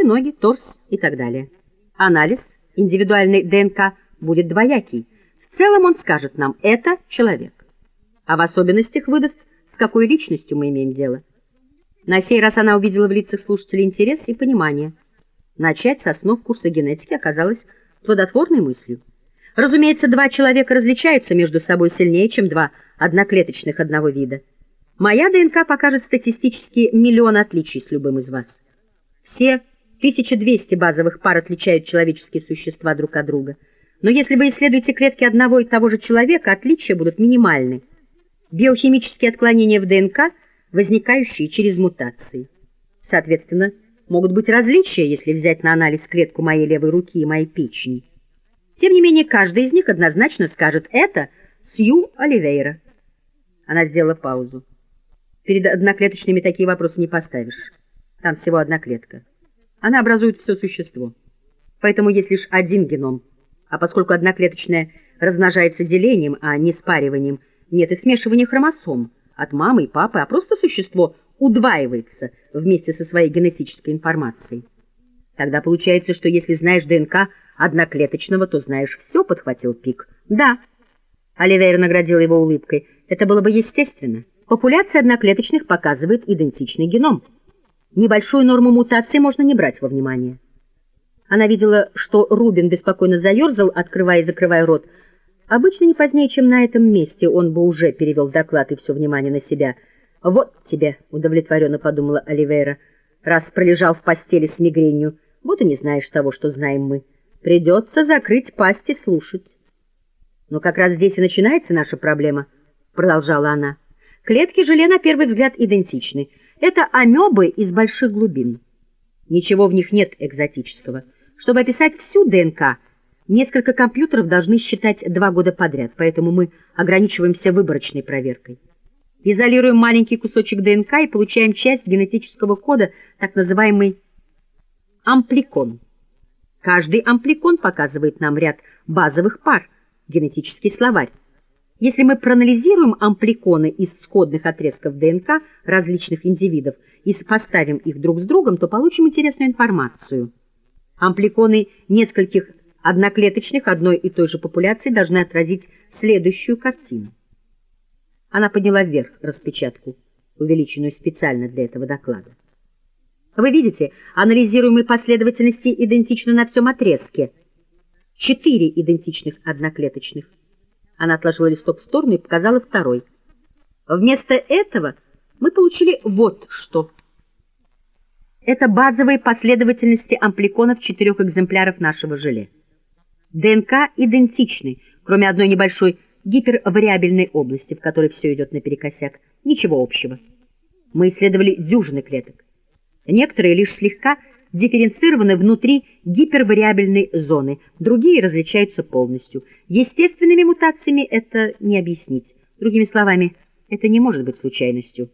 руки, ноги, торс и так далее. Анализ индивидуальной ДНК будет двоякий. В целом он скажет нам «это человек», а в особенностях выдаст, с какой личностью мы имеем дело. На сей раз она увидела в лицах слушателей интерес и понимание. Начать со основ курса генетики оказалось плодотворной мыслью. Разумеется, два человека различаются между собой сильнее, чем два одноклеточных одного вида. Моя ДНК покажет статистически миллион отличий с любым из вас. Все 1200 базовых пар отличают человеческие существа друг от друга. Но если вы исследуете клетки одного и того же человека, отличия будут минимальны. Биохимические отклонения в ДНК, возникающие через мутации. Соответственно, могут быть различия, если взять на анализ клетку моей левой руки и моей печени. Тем не менее, каждый из них однозначно скажет «это Сью Оливейра». Она сделала паузу. Перед одноклеточными такие вопросы не поставишь. Там всего одна клетка. Она образует все существо. Поэтому есть лишь один геном. А поскольку одноклеточная размножается делением, а не спариванием, нет и смешивания хромосом от мамы и папы, а просто существо удваивается вместе со своей генетической информацией. Тогда получается, что если знаешь ДНК одноклеточного, то знаешь все, подхватил Пик. Да. Оливейра наградила его улыбкой. Это было бы естественно. Популяция одноклеточных показывает идентичный геном. Небольшую норму мутации можно не брать во внимание. Она видела, что Рубин беспокойно заерзал, открывая и закрывая рот. Обычно не позднее, чем на этом месте, он бы уже перевел доклад и все внимание на себя. «Вот тебе», — удовлетворенно подумала Оливейра, раз пролежал в постели с мигренью, вот и не знаешь того, что знаем мы. Придется закрыть пасть и слушать. «Но как раз здесь и начинается наша проблема», — продолжала она. Клетки желе на первый взгляд идентичны. Это амебы из больших глубин. Ничего в них нет экзотического. Чтобы описать всю ДНК, несколько компьютеров должны считать два года подряд, поэтому мы ограничиваемся выборочной проверкой. Изолируем маленький кусочек ДНК и получаем часть генетического кода, так называемый ампликон. Каждый ампликон показывает нам ряд базовых пар, генетический словарь. Если мы проанализируем ампликоны из сходных отрезков ДНК различных индивидов и поставим их друг с другом, то получим интересную информацию. Ампликоны нескольких одноклеточных одной и той же популяции должны отразить следующую картину. Она подняла вверх распечатку, увеличенную специально для этого доклада. Вы видите, анализируемые последовательности идентичны на всем отрезке. Четыре идентичных одноклеточных. Она отложила листок в сторону и показала второй. Вместо этого мы получили вот что. Это базовые последовательности ампликонов четырех экземпляров нашего желе. ДНК идентичны, кроме одной небольшой гипервариабельной области, в которой все идет наперекосяк. Ничего общего. Мы исследовали дюжины клеток. Некоторые лишь слегка дифференцированы внутри гипервариабельной зоны, другие различаются полностью. Естественными мутациями это не объяснить. Другими словами, это не может быть случайностью.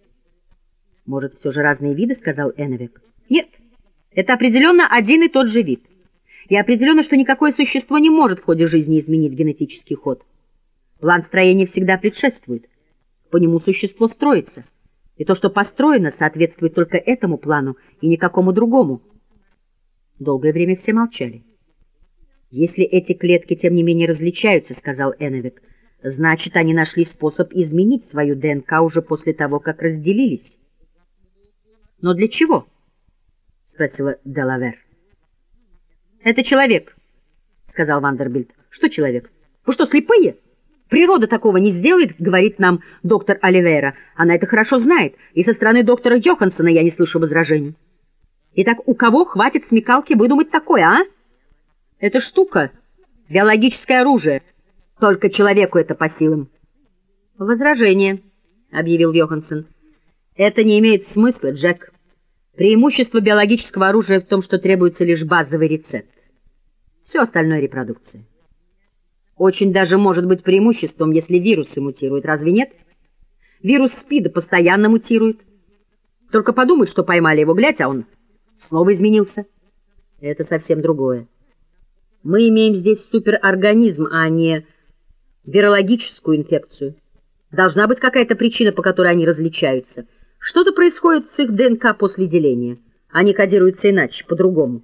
«Может, все же разные виды?» — сказал Эновик. «Нет, это определенно один и тот же вид. И определенно, что никакое существо не может в ходе жизни изменить генетический ход. План строения всегда предшествует. По нему существо строится. И то, что построено, соответствует только этому плану и никакому другому. Долгое время все молчали. «Если эти клетки, тем не менее, различаются, — сказал Эновик, — значит, они нашли способ изменить свою ДНК уже после того, как разделились». «Но для чего?» — спросила Делавер. «Это человек», — сказал Вандербильд. «Что человек? Вы что, слепые?» «Природа такого не сделает», — говорит нам доктор Оливейра. Она это хорошо знает, и со стороны доктора Йоханссона я не слышу возражений. Итак, у кого хватит смекалки выдумать такое, а? Это штука, биологическое оружие. Только человеку это по силам. Возражение, объявил Йоханссон. Это не имеет смысла, Джек. Преимущество биологического оружия в том, что требуется лишь базовый рецепт. Все остальное — репродукция. Очень даже может быть преимуществом, если вирусы мутируют, разве нет? Вирус СПИДа постоянно мутирует. Только подумай, что поймали его, глядь, а он снова изменился. Это совсем другое. Мы имеем здесь суперорганизм, а не вирологическую инфекцию. Должна быть какая-то причина, по которой они различаются. Что-то происходит с их ДНК после деления. Они кодируются иначе, по-другому.